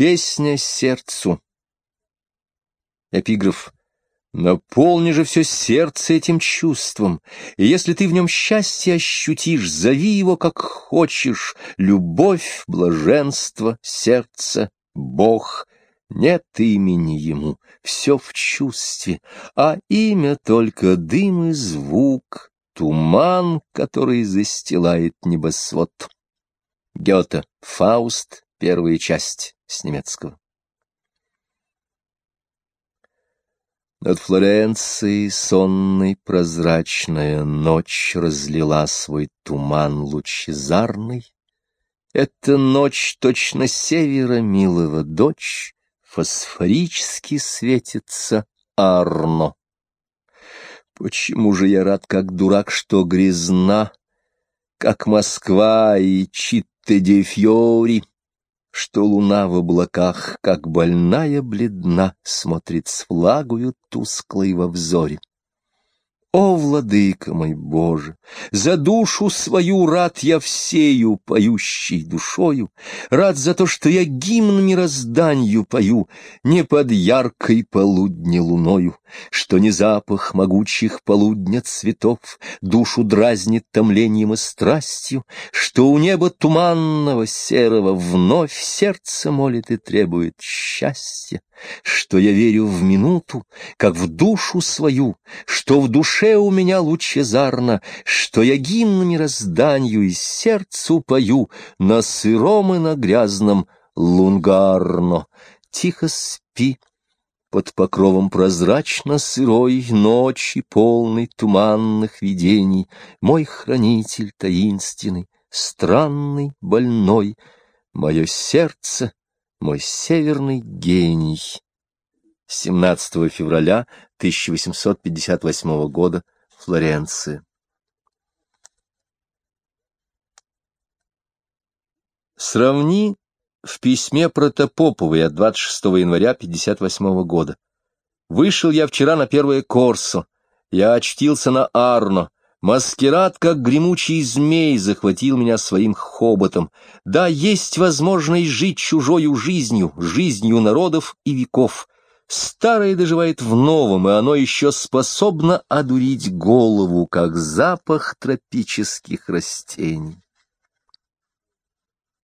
Песня сердцу. Эпиграф. Наполни же все сердце этим чувством, и если ты в нем счастье ощутишь, зови его как хочешь, любовь, блаженство, сердце, Бог. Нет имени ему, все в чувстве, а имя только дым и звук, туман, который застилает небосвод. Гёте, Фауст, первая часть с немецкого. Над Флоренцией сонной прозрачная ночь разлила свой туман лучезарный. Эта ночь точно севера милого дочь, фосфорически светится Арно. Почему же я рад, как дурак, что грязна, как Москва и Читте-де-Фьори, что луна в облаках, как больная бледна, смотрит с влагою тусклой во взоре. О, владыка мой Боже, за душу свою рад я всею поющей душою, рад за то, что я гимн мирозданью пою, не под яркой полудни луною, что не запах могучих полудня цветов душу дразнит томлением и страстью, что у неба туманного серого вновь сердце молит и требует счастья, что я верю в минуту, как в душу свою, что в душе у меня лучезарно, что я гимн мирозданию и сердцу пою на сыром и на грязном лунгарно. Тихо спи, под покровом прозрачно-сырой ночи, полной туманных видений, мой хранитель таинственный, странный, больной, мое сердце, мой северный гений. 17 февраля 1858 года, Флоренция. Сравни в письме Протопоповой от 26 января 58 года. Вышел я вчера на первое Корсо. Я очтился на Арно. Маскирад, как гремучий змей, захватил меня своим хоботом. Да, есть возможность жить чужою жизнью, жизнью народов и веков. Старое доживает в новом, и оно еще способно одурить голову, как запах тропических растений.